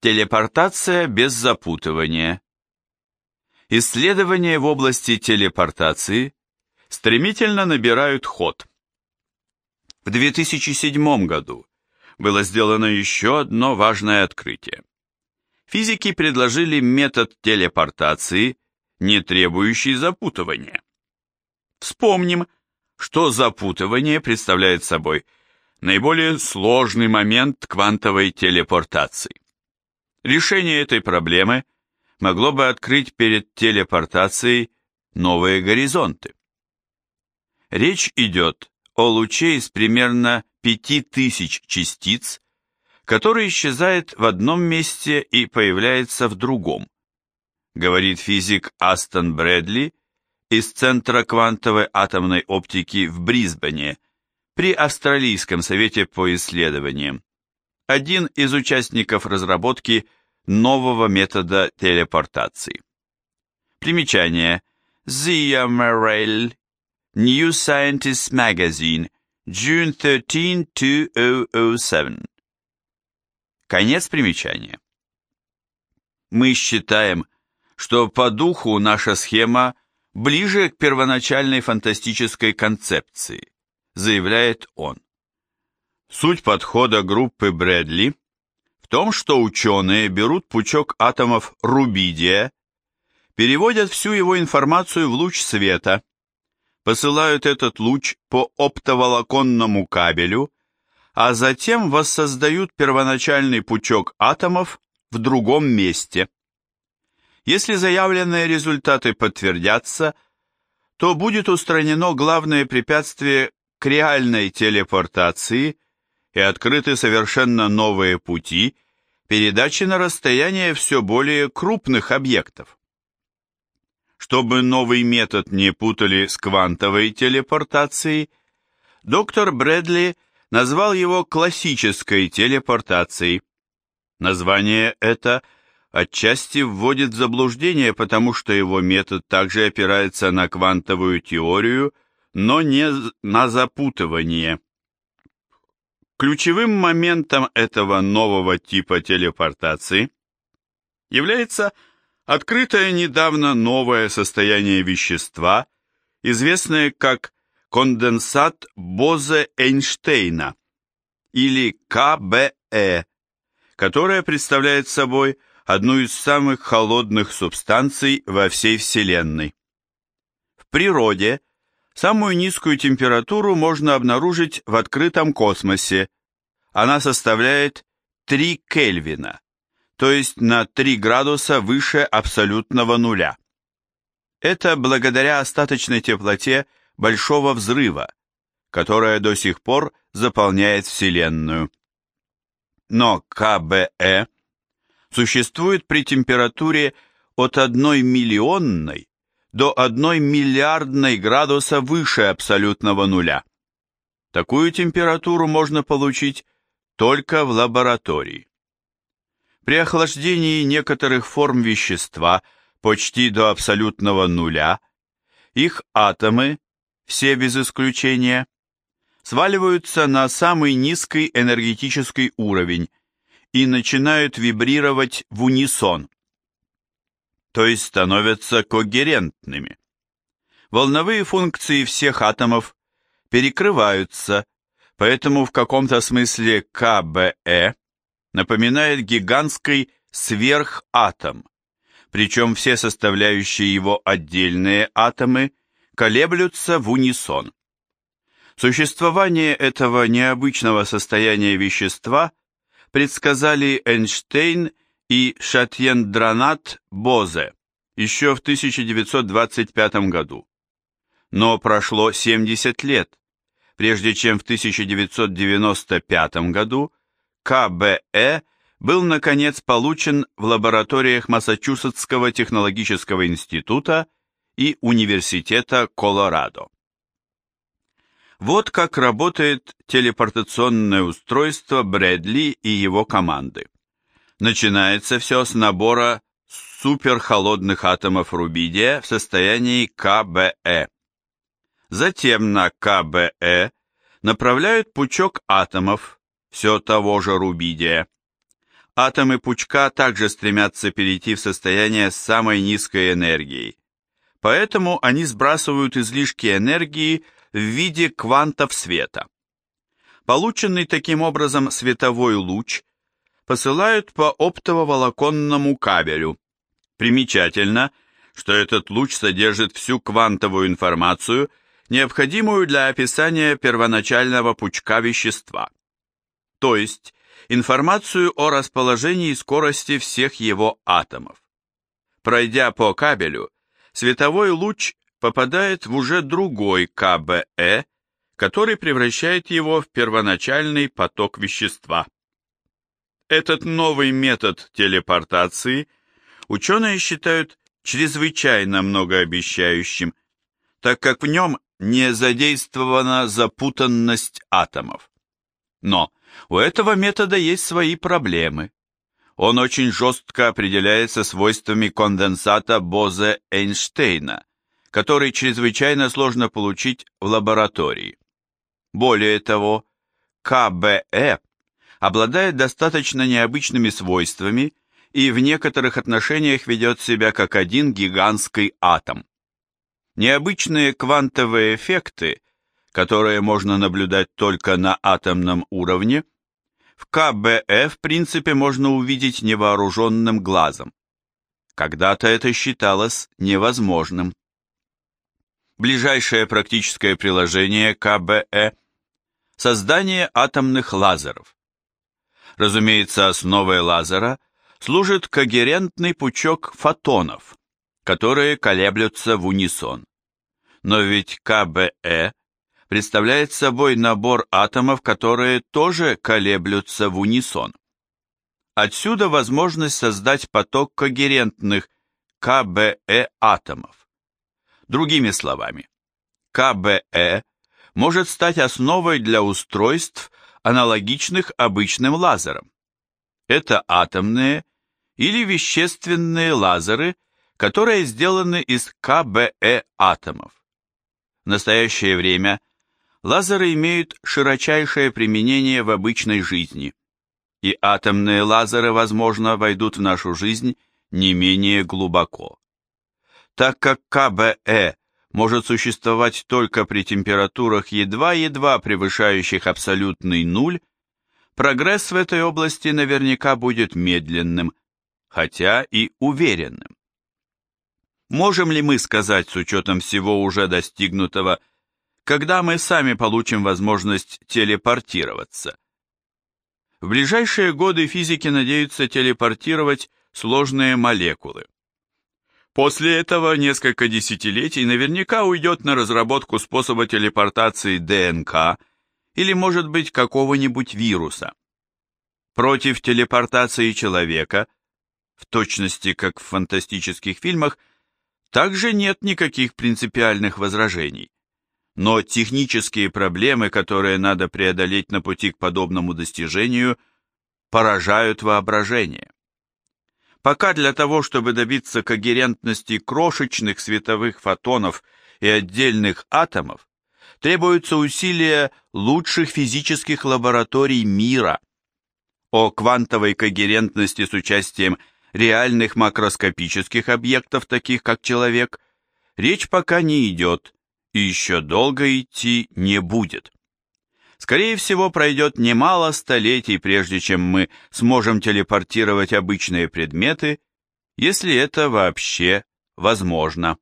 Телепортация без запутывания. Исследования в области телепортации стремительно набирают ход. В 2007 году было сделано еще одно важное открытие. Физики предложили метод телепортации, не требующий запутывания. Вспомним, что запутывание представляет собой наиболее сложный момент квантовой телепортации. Решение этой проблемы могло бы открыть перед телепортацией новые горизонты. Речь идет о луче из примерно 5000 частиц, который исчезает в одном месте и появляется в другом, говорит физик Астон Брэдли из Центра квантовой атомной оптики в Брисбене при Австралийском совете по исследованиям. Один из участников разработки нового метода телепортации. Примечание. Zia Morel, New Scientist Magazine, June 13, 2007. Конец примечания. Мы считаем, что по духу наша схема ближе к первоначальной фантастической концепции, заявляет он. Суть подхода группы Брэдли в том, что ученые берут пучок атомов рубидия, переводят всю его информацию в луч света, посылают этот луч по оптоволоконному кабелю, а затем воссоздают первоначальный пучок атомов в другом месте. Если заявленные результаты подтвердятся, то будет устранено главное препятствие к реальной телепортации и открыты совершенно новые пути передачи на расстояние все более крупных объектов. Чтобы новый метод не путали с квантовой телепортацией, доктор Брэдли назвал его классической телепортацией. Название это отчасти вводит в заблуждение, потому что его метод также опирается на квантовую теорию, но не на запутывание. Ключевым моментом этого нового типа телепортации является Открытое недавно новое состояние вещества, известное как конденсат Бозе-Эйнштейна или КБЭ, которое представляет собой одну из самых холодных субстанций во всей Вселенной. В природе самую низкую температуру можно обнаружить в открытом космосе. Она составляет 3 Кельвина то есть на 3 градуса выше абсолютного нуля. Это благодаря остаточной теплоте Большого Взрыва, которая до сих пор заполняет Вселенную. Но КБЭ существует при температуре от 1 миллионной до 1 миллиардной градуса выше абсолютного нуля. Такую температуру можно получить только в лаборатории. При охлаждении некоторых форм вещества почти до абсолютного нуля, их атомы, все без исключения, сваливаются на самый низкий энергетический уровень и начинают вибрировать в унисон, то есть становятся когерентными. Волновые функции всех атомов перекрываются, поэтому в каком-то смысле КБЭ напоминает гигантский сверхатом, причем все составляющие его отдельные атомы колеблются в унисон. Существование этого необычного состояния вещества предсказали Эйнштейн и Шатьендранат Бозе еще в 1925 году. Но прошло 70 лет, прежде чем в 1995 году КБЭ был, наконец, получен в лабораториях Массачусетского технологического института и Университета Колорадо. Вот как работает телепортационное устройство Брэдли и его команды. Начинается все с набора суперхолодных атомов рубидия в состоянии КБЭ. Затем на КБЭ направляют пучок атомов, все того же рубидия. Атомы пучка также стремятся перейти в состояние с самой низкой энергией. Поэтому они сбрасывают излишки энергии в виде квантов света. Полученный таким образом световой луч посылают по оптово-волоконному кабелю. Примечательно, что этот луч содержит всю квантовую информацию, необходимую для описания первоначального пучка вещества. То есть, информацию о расположении и скорости всех его атомов. Пройдя по кабелю, световой луч попадает в уже другой КБЭ, который превращает его в первоначальный поток вещества. Этот новый метод телепортации ученые считают чрезвычайно многообещающим, так как в нем не задействована запутанность атомов. Но у этого метода есть свои проблемы. Он очень жестко определяется свойствами конденсата Бозе-Эйнштейна, который чрезвычайно сложно получить в лаборатории. Более того, КБЭ обладает достаточно необычными свойствами и в некоторых отношениях ведет себя как один гигантский атом. Необычные квантовые эффекты, которые можно наблюдать только на атомном уровне, в КБЭ в принципе можно увидеть невооруженным глазом. Когда-то это считалось невозможным. Ближайшее практическое приложение КБЭ – создание атомных лазеров. Разумеется, основой лазера служит когерентный пучок фотонов, которые колеблются в унисон. Но ведь КБЭ представляет собой набор атомов, которые тоже колеблются в унисон. Отсюда возможность создать поток когерентных КБЭ атомов. Другими словами, КБЭ может стать основой для устройств, аналогичных обычным лазерам. Это атомные или вещественные лазеры, которые сделаны из КБЭ атомов. В настоящее время лазеры имеют широчайшее применение в обычной жизни, и атомные лазеры, возможно, войдут в нашу жизнь не менее глубоко. Так как КБЭ может существовать только при температурах едва-едва превышающих абсолютный нуль, прогресс в этой области наверняка будет медленным, хотя и уверенным. Можем ли мы сказать с учетом всего уже достигнутого, когда мы сами получим возможность телепортироваться? В ближайшие годы физики надеются телепортировать сложные молекулы. После этого несколько десятилетий наверняка уйдет на разработку способа телепортации ДНК или, может быть, какого-нибудь вируса. Против телепортации человека, в точности как в фантастических фильмах, также нет никаких принципиальных возражений. Но технические проблемы, которые надо преодолеть на пути к подобному достижению, поражают воображение. Пока для того, чтобы добиться когерентности крошечных световых фотонов и отдельных атомов, требуются усилия лучших физических лабораторий мира. О квантовой когерентности с участием реальных макроскопических объектов, таких как человек, речь пока не идет и еще долго идти не будет. Скорее всего, пройдет немало столетий, прежде чем мы сможем телепортировать обычные предметы, если это вообще возможно.